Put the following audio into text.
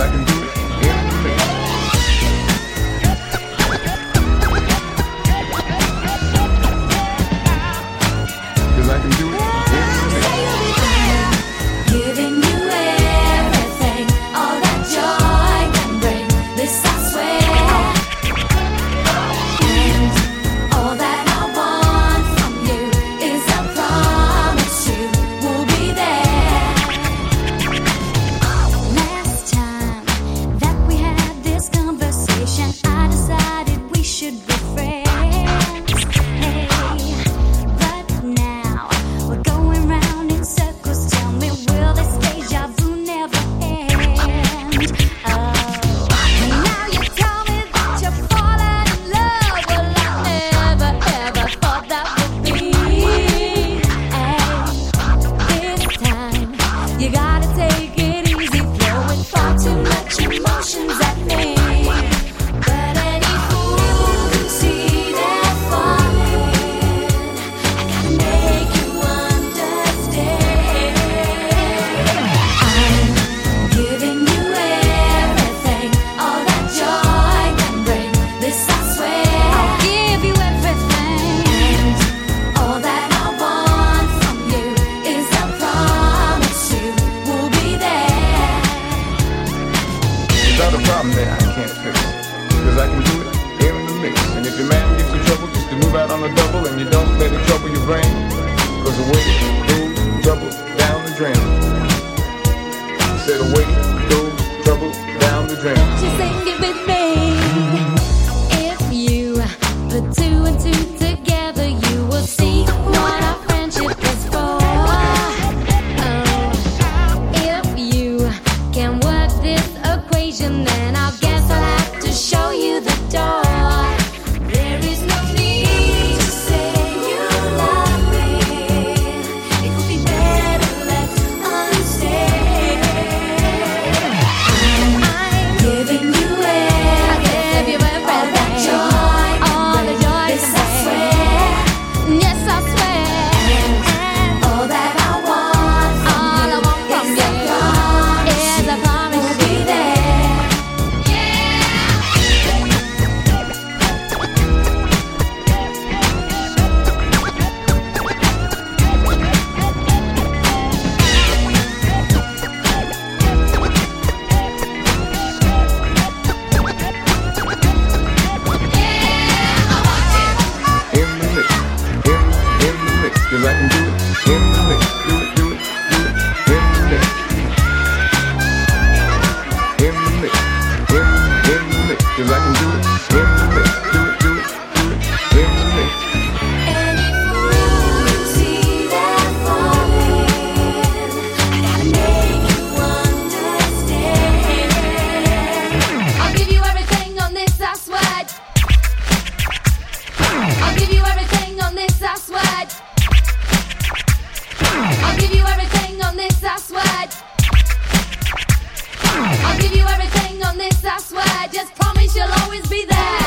I can do problem that I can't fix. Cause I can do it here in the mix. And if your man gets in trouble, just to move out on a double and you don't let it trouble your brain. Cause away. way goes double down the drain. Said away goes trouble down the drain. Just sing it with me. If you put two and two together. dog. Cause I always be there.